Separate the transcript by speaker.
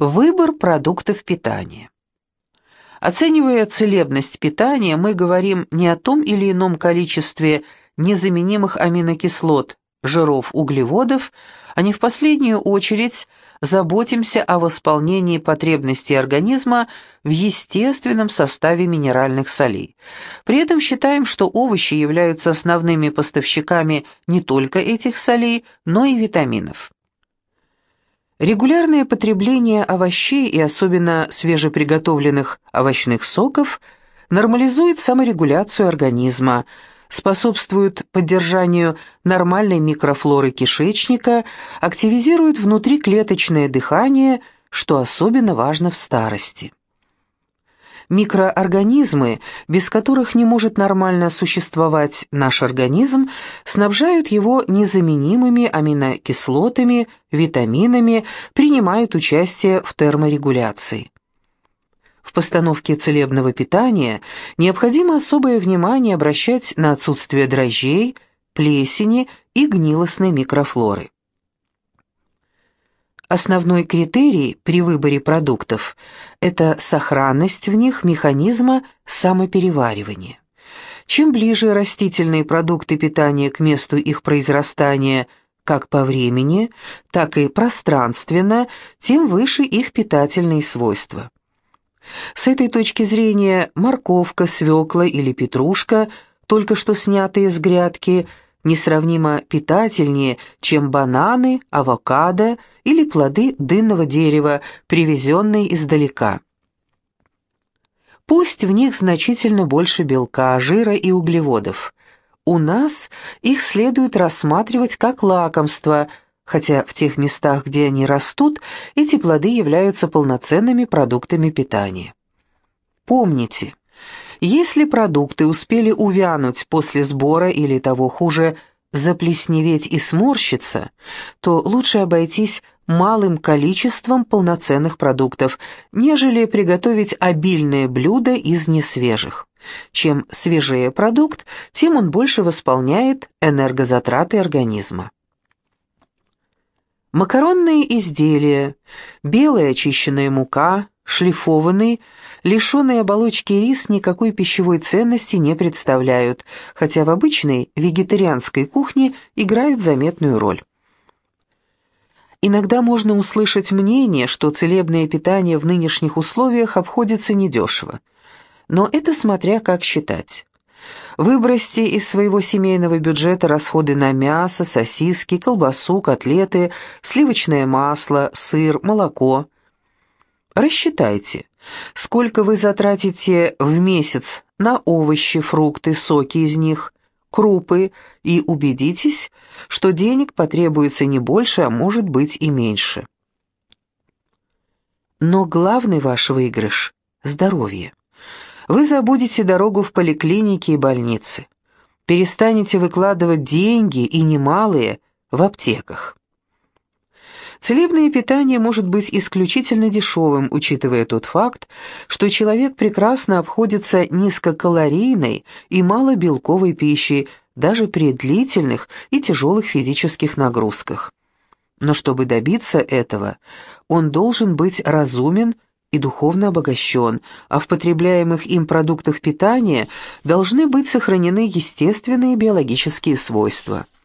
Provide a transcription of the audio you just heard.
Speaker 1: Выбор продуктов питания. Оценивая целебность питания, мы говорим не о том или ином количестве незаменимых аминокислот, жиров, углеводов, а не в последнюю очередь заботимся о восполнении потребностей организма в естественном составе минеральных солей. При этом считаем, что овощи являются основными поставщиками не только этих солей, но и витаминов. Регулярное потребление овощей и особенно свежеприготовленных овощных соков нормализует саморегуляцию организма, способствует поддержанию нормальной микрофлоры кишечника, активизирует внутриклеточное дыхание, что особенно важно в старости. Микроорганизмы, без которых не может нормально существовать наш организм, снабжают его незаменимыми аминокислотами, витаминами, принимают участие в терморегуляции. В постановке целебного питания необходимо особое внимание обращать на отсутствие дрожжей, плесени и гнилостной микрофлоры. Основной критерий при выборе продуктов – это сохранность в них механизма самопереваривания. Чем ближе растительные продукты питания к месту их произрастания как по времени, так и пространственно, тем выше их питательные свойства. С этой точки зрения морковка, свекла или петрушка, только что снятые с грядки – несравнимо питательнее, чем бананы, авокадо или плоды дынного дерева, привезенные издалека. Пусть в них значительно больше белка, жира и углеводов. У нас их следует рассматривать как лакомство, хотя в тех местах, где они растут, эти плоды являются полноценными продуктами питания. Помните, если продукты успели увянуть после сбора или того хуже, заплесневеть и сморщиться, то лучше обойтись малым количеством полноценных продуктов, нежели приготовить обильное блюдо из несвежих. Чем свежее продукт, тем он больше восполняет энергозатраты организма. Макаронные изделия, белая очищенная мука, шлифованный, лишенный оболочки рис никакой пищевой ценности не представляют, хотя в обычной вегетарианской кухне играют заметную роль. Иногда можно услышать мнение, что целебное питание в нынешних условиях обходится недешево. Но это смотря как считать. Выбросьте из своего семейного бюджета расходы на мясо, сосиски, колбасу, котлеты, сливочное масло, сыр, молоко – Рассчитайте, сколько вы затратите в месяц на овощи, фрукты, соки из них, крупы, и убедитесь, что денег потребуется не больше, а может быть и меньше. Но главный ваш выигрыш – здоровье. Вы забудете дорогу в поликлинике и больницы. Перестанете выкладывать деньги, и немалые, в аптеках. Целебное питание может быть исключительно дешевым, учитывая тот факт, что человек прекрасно обходится низкокалорийной и малобелковой пищей даже при длительных и тяжелых физических нагрузках. Но чтобы добиться этого, он должен быть разумен и духовно обогащен, а в потребляемых им продуктах питания должны быть сохранены естественные биологические свойства –